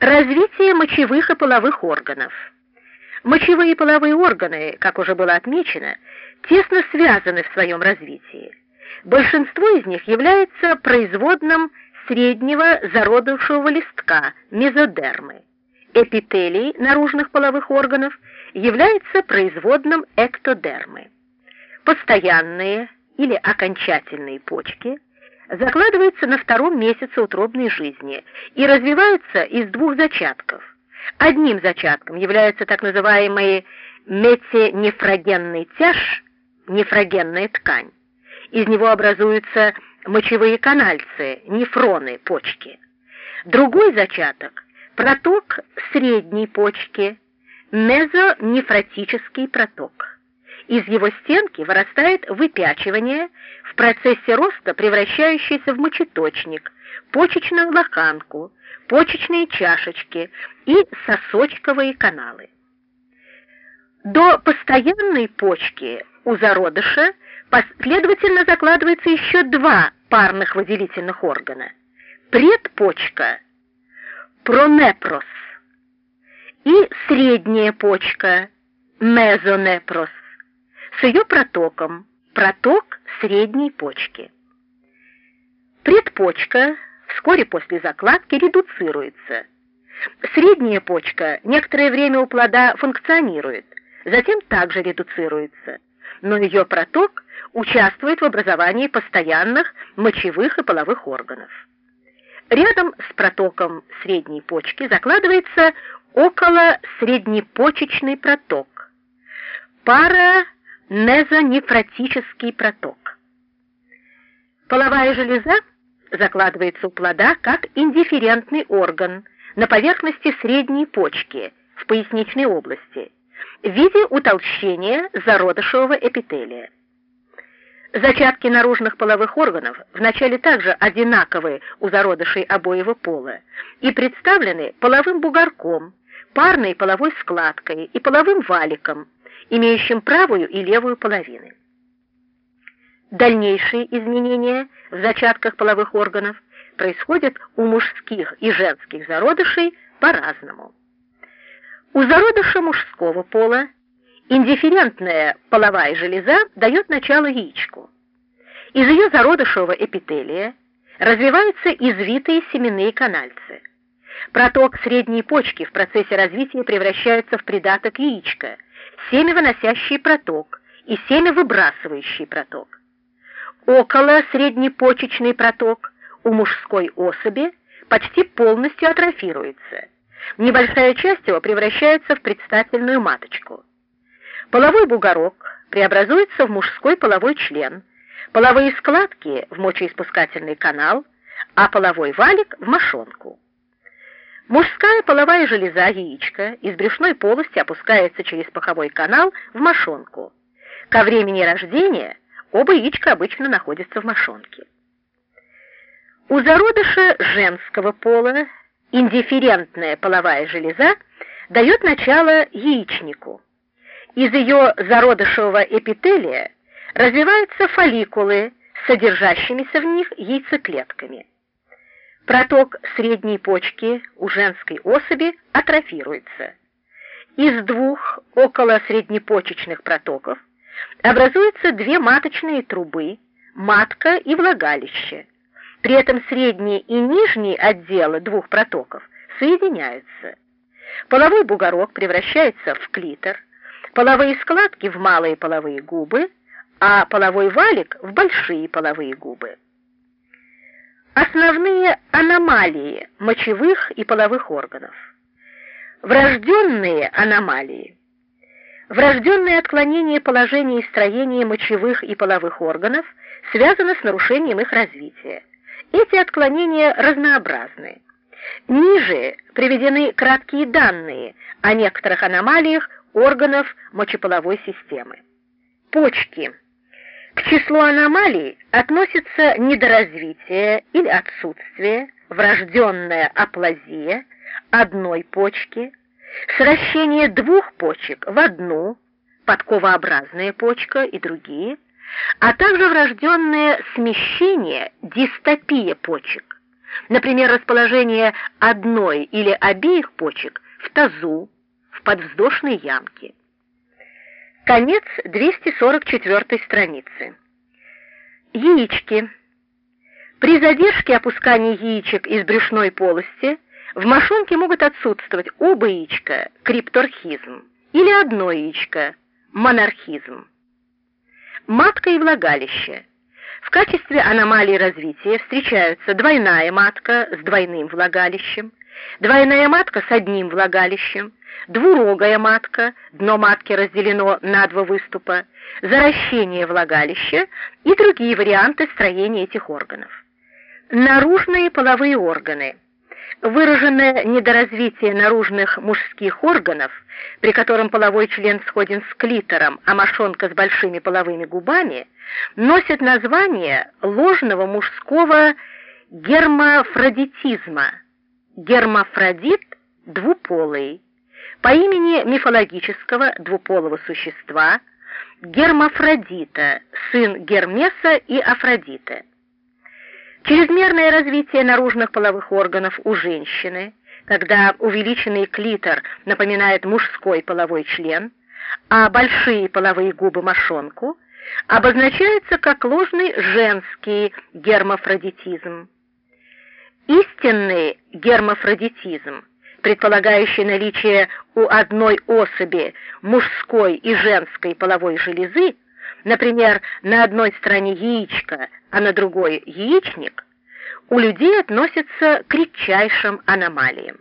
Развитие мочевых и половых органов. Мочевые и половые органы, как уже было отмечено, тесно связаны в своем развитии. Большинство из них является производным среднего зародышевого листка, мезодермы. Эпителий наружных половых органов является производным эктодермы. Постоянные или окончательные почки – закладывается на втором месяце утробной жизни и развивается из двух зачатков. Одним зачатком является так называемый метинефрогенный тяж, нефрогенная ткань. Из него образуются мочевые канальцы, нефроны почки. Другой зачаток – проток средней почки, мезонефротический проток. Из его стенки вырастает выпячивание, в процессе роста превращающееся в мочеточник, почечную лоханку, почечные чашечки и сосочковые каналы. До постоянной почки у зародыша последовательно закладывается еще два парных выделительных органа. Предпочка, пронепрос, и средняя почка, мезонепрос с ее протоком, проток средней почки. Предпочка вскоре после закладки редуцируется. Средняя почка некоторое время у плода функционирует, затем также редуцируется, но ее проток участвует в образовании постоянных мочевых и половых органов. Рядом с протоком средней почки закладывается около среднепочечный проток. Пара мезонефротический проток. Половая железа закладывается у плода как индифферентный орган на поверхности средней почки в поясничной области в виде утолщения зародышевого эпителия. Зачатки наружных половых органов вначале также одинаковы у зародышей обоего пола и представлены половым бугорком, парной половой складкой и половым валиком, имеющим правую и левую половины. Дальнейшие изменения в зачатках половых органов происходят у мужских и женских зародышей по-разному. У зародыша мужского пола индифферентная половая железа дает начало яичку. Из ее зародышевого эпителия развиваются извитые семенные канальцы. Проток средней почки в процессе развития превращается в придаток яичка – семявыносящий проток и семявыбрасывающий проток. Около среднепочечный проток у мужской особи почти полностью атрофируется. Небольшая часть его превращается в предстательную маточку. Половой бугорок преобразуется в мужской половой член, половые складки в мочеиспускательный канал, а половой валик в мошонку. Мужская половая железа яичка из брюшной полости опускается через паховой канал в мошонку. Ко времени рождения оба яичка обычно находятся в мошонке. У зародыша женского пола индифферентная половая железа дает начало яичнику. Из ее зародышевого эпителия развиваются фолликулы содержащимися в них яйцеклетками. Проток средней почки у женской особи атрофируется. Из двух около среднепочечных протоков образуются две маточные трубы, матка и влагалище. При этом средние и нижние отделы двух протоков соединяются. Половой бугорок превращается в клитор, половые складки в малые половые губы, а половой валик в большие половые губы. Основные аномалии мочевых и половых органов. Врожденные аномалии. Врожденное отклонение положения и строения мочевых и половых органов связано с нарушением их развития. Эти отклонения разнообразны. Ниже приведены краткие данные о некоторых аномалиях органов мочеполовой системы. Почки. К числу аномалий относятся недоразвитие или отсутствие, врожденная аплазия одной почки, сращение двух почек в одну, подковообразная почка и другие, а также врожденное смещение, дистопия почек, например, расположение одной или обеих почек в тазу, в подвздошной ямке. Конец 244 страницы. Яички. При задержке опускания яичек из брюшной полости в мошонке могут отсутствовать оба яичка, крипторхизм, или одно яичко, монархизм. Матка и влагалище. В качестве аномалии развития встречаются двойная матка с двойным влагалищем, двойная матка с одним влагалищем, двурогая матка, дно матки разделено на два выступа, заращение влагалища и другие варианты строения этих органов. Наружные половые органы. Выраженное недоразвитие наружных мужских органов, при котором половой член сходен с клитором, а мошонка с большими половыми губами, носит название ложного мужского гермафродитизма. Гермафродит – двуполый по имени мифологического двуполого существа Гермафродита, сын Гермеса и Афродиты. Чрезмерное развитие наружных половых органов у женщины, когда увеличенный клитор напоминает мужской половой член, а большие половые губы мошонку, обозначается как ложный женский гермафродитизм. Истинный гермафродитизм предполагающий наличие у одной особи мужской и женской половой железы, например, на одной стороне яичко, а на другой яичник, у людей относится к редчайшим аномалиям.